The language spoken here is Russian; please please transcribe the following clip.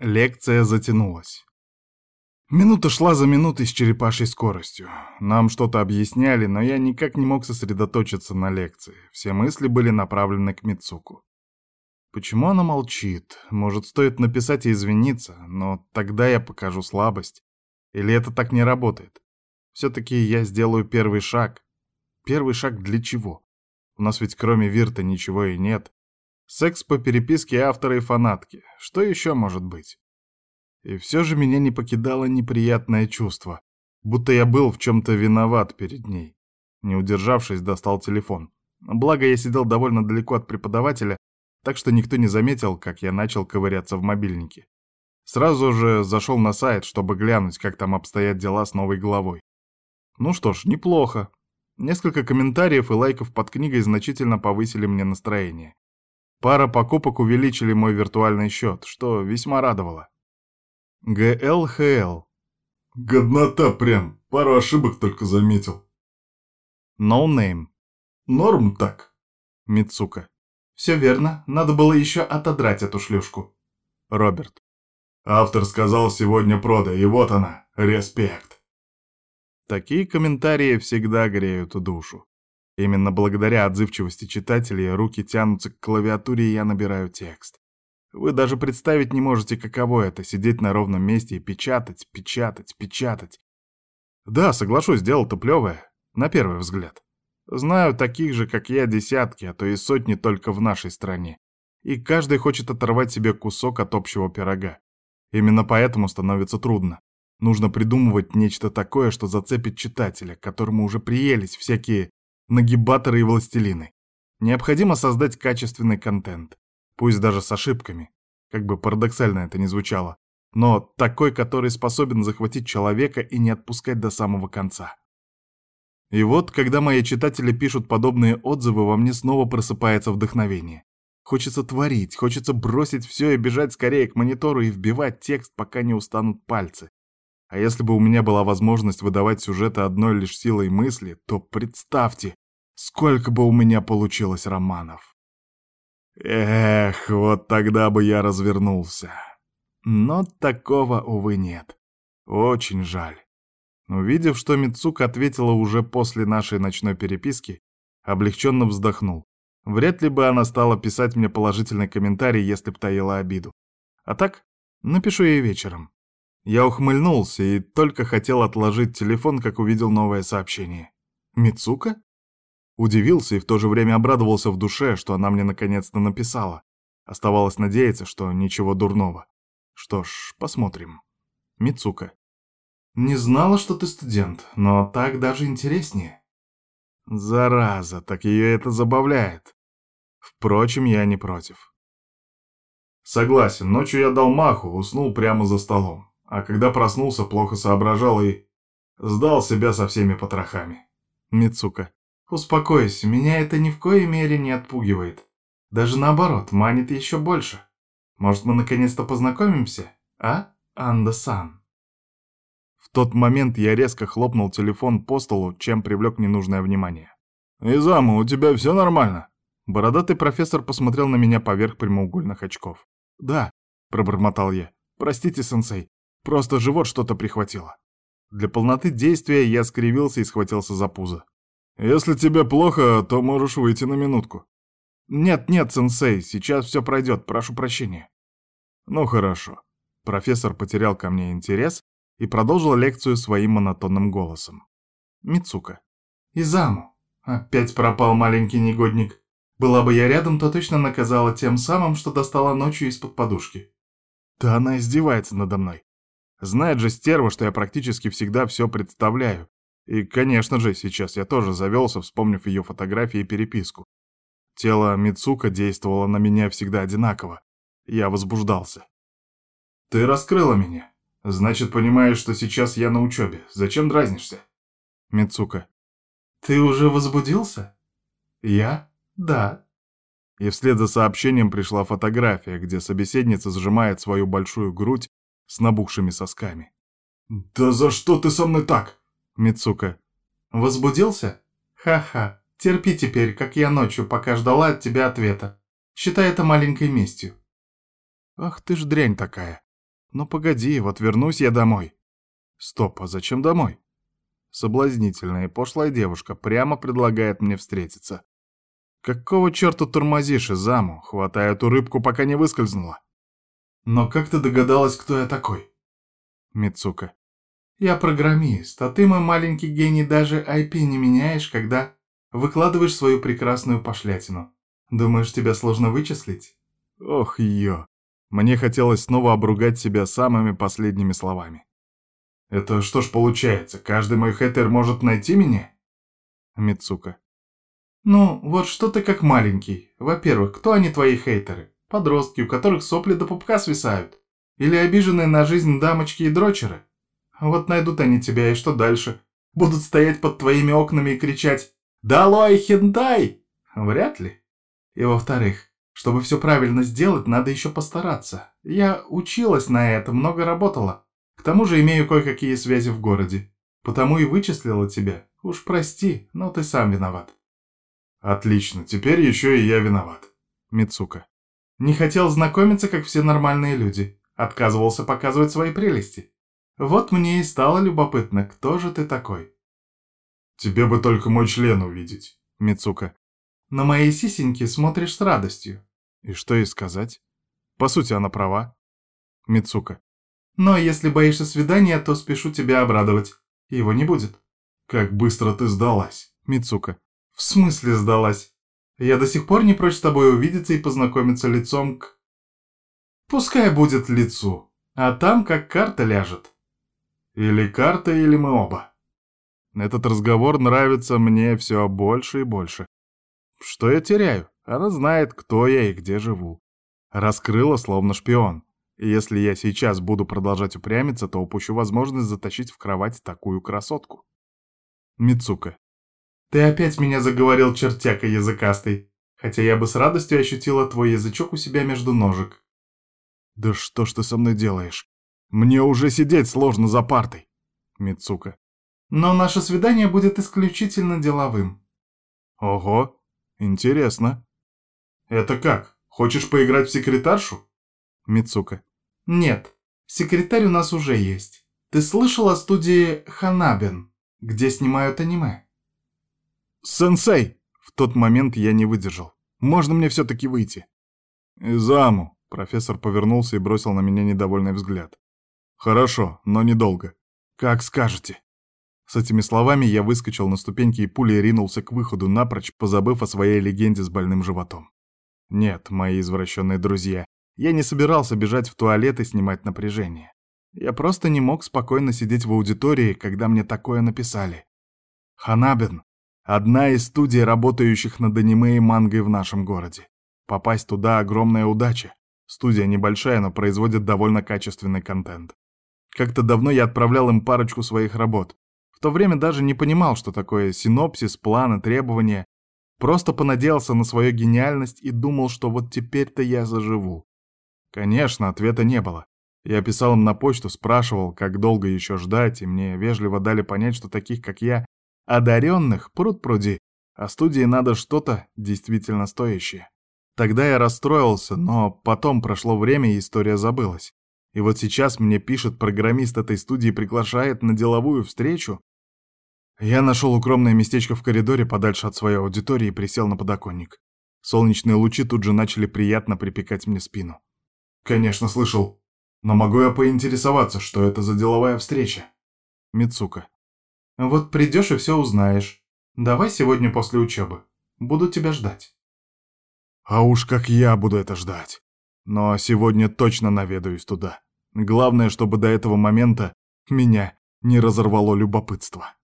Лекция затянулась. Минута шла за минутой с черепашей скоростью. Нам что-то объясняли, но я никак не мог сосредоточиться на лекции. Все мысли были направлены к Мицуку. Почему она молчит? Может, стоит написать и извиниться, но тогда я покажу слабость. Или это так не работает? Все-таки я сделаю первый шаг. Первый шаг для чего? У нас ведь кроме Вирта ничего и нет. Секс по переписке автора и фанатки. Что еще может быть? И все же меня не покидало неприятное чувство, будто я был в чем-то виноват перед ней. Не удержавшись, достал телефон. Благо, я сидел довольно далеко от преподавателя, так что никто не заметил, как я начал ковыряться в мобильнике. Сразу же зашел на сайт, чтобы глянуть, как там обстоят дела с новой главой. Ну что ж, неплохо. Несколько комментариев и лайков под книгой значительно повысили мне настроение. Пара покупок увеличили мой виртуальный счет, что весьма радовало. ГЛХЛ. Годнота прям, пару ошибок только заметил. No name. Норм так. Мицука. Все верно, надо было еще отодрать эту шлюшку. Роберт. Автор сказал сегодня продай, и вот она, респект. Такие комментарии всегда греют душу. Именно благодаря отзывчивости читателей руки тянутся к клавиатуре, и я набираю текст. Вы даже представить не можете, каково это — сидеть на ровном месте и печатать, печатать, печатать. Да, соглашусь, дело-то плевое, на первый взгляд. Знаю таких же, как я, десятки, а то и сотни только в нашей стране. И каждый хочет оторвать себе кусок от общего пирога. Именно поэтому становится трудно. Нужно придумывать нечто такое, что зацепит читателя, которому уже приелись всякие нагибаторы и властелины. Необходимо создать качественный контент пусть даже с ошибками, как бы парадоксально это ни звучало, но такой, который способен захватить человека и не отпускать до самого конца. И вот, когда мои читатели пишут подобные отзывы, во мне снова просыпается вдохновение. Хочется творить, хочется бросить все и бежать скорее к монитору и вбивать текст, пока не устанут пальцы. А если бы у меня была возможность выдавать сюжеты одной лишь силой мысли, то представьте, сколько бы у меня получилось романов. Эх, вот тогда бы я развернулся. Но такого, увы, нет. Очень жаль. Увидев, что Мицука ответила уже после нашей ночной переписки, облегченно вздохнул. Вряд ли бы она стала писать мне положительный комментарий, если б таила обиду. А так, напишу ей вечером. Я ухмыльнулся и только хотел отложить телефон, как увидел новое сообщение. «Мицука?» Удивился и в то же время обрадовался в душе, что она мне наконец-то написала. Оставалось надеяться, что ничего дурного. Что ж, посмотрим. Мицука. Не знала, что ты студент, но так даже интереснее. Зараза, так ее это забавляет. Впрочем, я не против. Согласен, ночью я дал маху, уснул прямо за столом. А когда проснулся, плохо соображал и... Сдал себя со всеми потрохами. Мицука. Успокойся, меня это ни в коей мере не отпугивает. Даже наоборот, манит еще больше. Может, мы наконец-то познакомимся, а, Анда-сан? В тот момент я резко хлопнул телефон по столу, чем привлек ненужное внимание. «Изама, у тебя все нормально?» Бородатый профессор посмотрел на меня поверх прямоугольных очков. «Да», — пробормотал я. «Простите, сенсей, просто живот что-то прихватило». Для полноты действия я скривился и схватился за пузо. Если тебе плохо, то можешь выйти на минутку. Нет, нет, сенсей, сейчас все пройдет, прошу прощения. Ну хорошо. Профессор потерял ко мне интерес и продолжил лекцию своим монотонным голосом. Мицука. Изаму. Опять пропал маленький негодник. Была бы я рядом, то точно наказала тем самым, что достала ночью из-под подушки. Да она издевается надо мной. Знает же стерва, что я практически всегда все представляю, и, конечно же, сейчас я тоже завелся, вспомнив ее фотографии и переписку. Тело Мицука действовало на меня всегда одинаково. Я возбуждался. «Ты раскрыла меня. Значит, понимаешь, что сейчас я на учебе. Зачем дразнишься?» Мицука. «Ты уже возбудился?» «Я? Да». И вслед за сообщением пришла фотография, где собеседница сжимает свою большую грудь с набухшими сосками. «Да за что ты со мной так?» Мицука. Возбудился? Ха-ха. Терпи теперь, как я ночью, пока ждала от тебя ответа. Считай это маленькой местью. Ах ты ж дрянь такая. Но погоди, вот вернусь я домой. Стоп, а зачем домой? Соблазнительная и пошлая девушка прямо предлагает мне встретиться. Какого черта тормозишь, Изаму, хватая эту рыбку, пока не выскользнула? Но как ты догадалась, кто я такой? Мицука. Я программист, а ты, мой маленький гений, даже IP не меняешь, когда выкладываешь свою прекрасную пошлятину. Думаешь, тебя сложно вычислить? Ох, ё. Мне хотелось снова обругать себя самыми последними словами. Это что ж получается, каждый мой хейтер может найти меня? Мицука. Ну, вот что ты как маленький. Во-первых, кто они твои хейтеры? Подростки, у которых сопли до пупка свисают? Или обиженные на жизнь дамочки и дрочеры? Вот найдут они тебя, и что дальше? Будут стоять под твоими окнами и кричать «Долой, хентай!» Вряд ли. И во-вторых, чтобы все правильно сделать, надо еще постараться. Я училась на это, много работала. К тому же имею кое-какие связи в городе. Потому и вычислила тебя. Уж прости, но ты сам виноват. Отлично, теперь еще и я виноват. Мицука. Не хотел знакомиться, как все нормальные люди. Отказывался показывать свои прелести. Вот мне и стало любопытно, кто же ты такой. Тебе бы только мой член увидеть. Мицука. На мои сисеньки смотришь с радостью. И что ей сказать? По сути, она права. Мицука. Но если боишься свидания, то спешу тебя обрадовать. Его не будет. Как быстро ты сдалась. Мицука. В смысле сдалась? Я до сих пор не прочь с тобой увидеться и познакомиться лицом к... Пускай будет лицу, а там как карта ляжет. Или карта, или мы оба. Этот разговор нравится мне все больше и больше. Что я теряю? Она знает, кто я и где живу. Раскрыла, словно шпион. И если я сейчас буду продолжать упрямиться, то упущу возможность затащить в кровать такую красотку. Мицука. Ты опять меня заговорил, чертяка языкастый. Хотя я бы с радостью ощутила твой язычок у себя между ножек. Да что ж ты со мной делаешь? Мне уже сидеть сложно за партой. Мицука. Но наше свидание будет исключительно деловым. Ого, интересно. Это как? Хочешь поиграть в секретаршу? Мицука. Нет, секретарь у нас уже есть. Ты слышал о студии Ханабен, где снимают аниме? Сенсей! В тот момент я не выдержал. Можно мне все-таки выйти? Изаму. Профессор повернулся и бросил на меня недовольный взгляд. «Хорошо, но недолго. Как скажете». С этими словами я выскочил на ступеньки и пулей ринулся к выходу, напрочь позабыв о своей легенде с больным животом. Нет, мои извращенные друзья, я не собирался бежать в туалет и снимать напряжение. Я просто не мог спокойно сидеть в аудитории, когда мне такое написали. Ханабен — одна из студий, работающих над аниме и мангой в нашем городе. Попасть туда — огромная удача. Студия небольшая, но производит довольно качественный контент. Как-то давно я отправлял им парочку своих работ. В то время даже не понимал, что такое синопсис, планы, требования. Просто понадеялся на свою гениальность и думал, что вот теперь-то я заживу. Конечно, ответа не было. Я писал им на почту, спрашивал, как долго еще ждать, и мне вежливо дали понять, что таких, как я, одаренных, пруд-пруди, а студии надо что-то действительно стоящее. Тогда я расстроился, но потом прошло время, и история забылась. И вот сейчас мне пишет программист этой студии приглашает на деловую встречу. Я нашел укромное местечко в коридоре подальше от своей аудитории и присел на подоконник. Солнечные лучи тут же начали приятно припекать мне спину. «Конечно, слышал. Но могу я поинтересоваться, что это за деловая встреча?» Мицука. «Вот придешь и все узнаешь. Давай сегодня после учебы. Буду тебя ждать». «А уж как я буду это ждать. Но сегодня точно наведаюсь туда». Главное, чтобы до этого момента меня не разорвало любопытство.